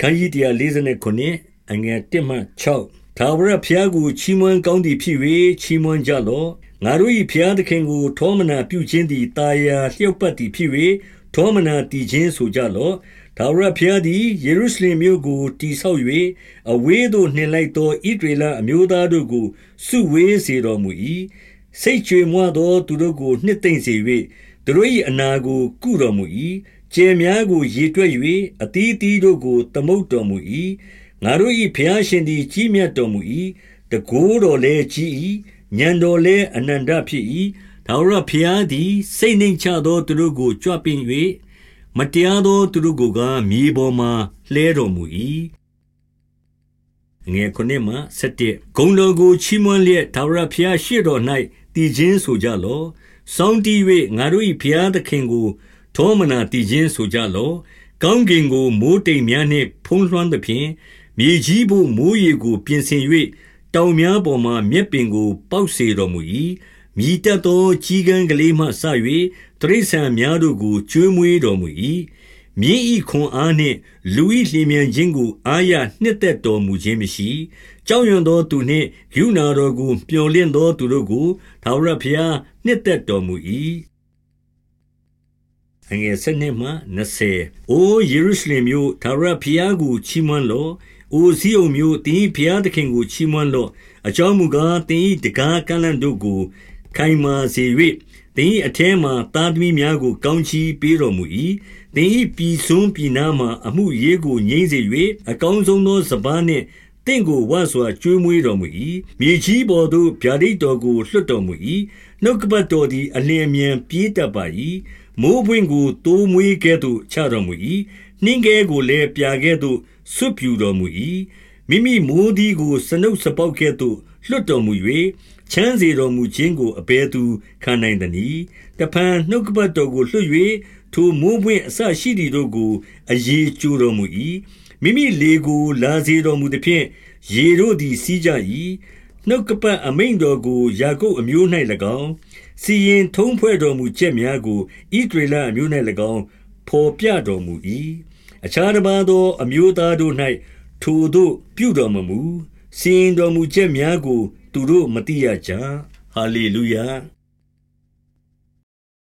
ခန်းကြီး149အငယ်1မှ6သာဝရဖျားကိုချီးမွမ်းကောင်းသည်ဖြစ်၍ချီးမွမ်းကြလော့ငါတို့၏ဖျားသခင်ကိုထောမနာပြုခြင်းသည်တာယာလျှောက်ပတ်သည်ဖြစ်၍ထောမနာတည်ခြင်းဆိုကြလော့ဒါဝရဖျားသည်ယေရုရှလင်မြို့ကိုတိဆောက်၍အဝေးသို့နှင်လိုက်သောဣဒရေလအမျိုးသားတို့ကိုစုဝေးစေတော်မူ၏စိတ်ကြွေမွသောသူတို့ကိုနှစ်သိမ့်စေ၍သူတို့၏အနာကိုကုတော်မူ၏ ကျဲများကို ရေတွက်၍အတီးတီးတို့ကို သမုတ်တော်မူ၏ငါတို့၏ဘုရားရှင်သည် ကြီးမြတ်တော်မူ၏တကိုးတော်လည်းကြီး၏ညံတော်လည်း အနန္တဖြစ်၏ဒါဝရဘုရားသည် စိတ်နှိမ်ချသော သူတို့ကို ကြွပင်၍မတရားသော သူတို့ကိုကမြေပေါ်မှလှဲတော်မူ၏ငယ်ခုနှစ်မှ7ဂုံတော်ကို ချီးမွမ်းလျက်ဒါဝရဘုရားရှေ့တော်၌တည်ခြင်းဆိုကြလော့ စောင်းတီး၍ငါတို့၏ဘုရားသခင်ကို ထောမနာတည်ခြင်းဆိုကြလော့ကောင်းကင်ကိုမိုးတိမ်များနှင့်ဖုံးလွှမ်းသဖြင့်မြေကြီးဘို့မိုးရေကို ပြင်ဆင်၍တောင်များပေါ်မှမြက်ပင်ကို ပေါက်စေတော်မူ၏မြည်တတ်သောကြီးကန်းကလေးမှစ၍တရိษံများတို့ကိုကျွေးမွေးတော်မူ၏မြင်းဤခွန်အားနှင့်လူဤလျင်မြန်ခြင်းကိုအာရနှစ်သက်တော်မူခြင်းမရှိကြောက်ရွံ့သောသူနှင့်ယူနာတော်ကိုပျော်လင့်သောသူတို့ကိုသာဝရဖျားနှစ်သက်တော်မူ၏ အငယ်7မှ20အိုယေရုရှလင်မြို့သာရဖျားကိုချီးမွမ်းလော့အိုဇီးုံမြို့တင်းဖျားသခင်ကိုချီးမွမ်းလော့အကြောင်းမူကားတင်းတကားကန့်လန့်တို့ကိုခိုင်မာစေ၍တင်း၏အထဲမှသားသမီးများကို ကောင်းချီးပေးတော်မူ၏တင်း၏ပြည်စွန်းပြည်နာမှအမှုရေးကိုငြိမ့်စေ၍အကောင်းဆုံးသောစပားနှင့် တင့်ကိုဝါစွာကျွေးမွေးတော်မူ၏မြေကြီးပေါ်သို့ဗျာဒိတ်တော်ကိုလွှတ်တော်မူ၏နှုတ်ကပတ်တော်သည်အလင်းအမြန်ပြေးတတ်ပါ၏မိုးပွင့်ကိုတိုးမွေးကဲ့သို့ချတော်မူ၏နှင်းကဲကိုလည်းပြာကဲ့သို့ဆွတ်ပြူတော်မူ၏မိမိမိုးသည်ကိုစနှုတ်စပေါက်ကဲ့သို့လွှတ်တော်မူ၍ချမ်းစေတော်မူခြင်းကိုအဘယ်သူခံနိုင်သနည်းတဖန်နှုတ်ကပတ်တော်ကိုလွှတ်၍ ထိုမိုးပွင့်အစရှိသည်တို့ကို အရေးကြိုးတော်မူ၏မိမိလေကို လာစေတော်မူသည်ဖြင့် ရေတို့သည် စီးကြ၏နှုတ်ကပတ်အမိန်တော်ကို ယာကုပ်အမျိုး၌၎င်း စီရင်ထုံးဖွဲ့တော်မူချက်များကိုဣဒရေလအမျိုး၌၎င်းဖော်ပြတော်မူ၏အခြားတစ်ပါးသော အမျိုးသားတို့၌ထိုတို့ပြုတော်မမူ စီရင်တော်မူချက်များကို သူတို့မသိရကြ ဟာလေလုယာ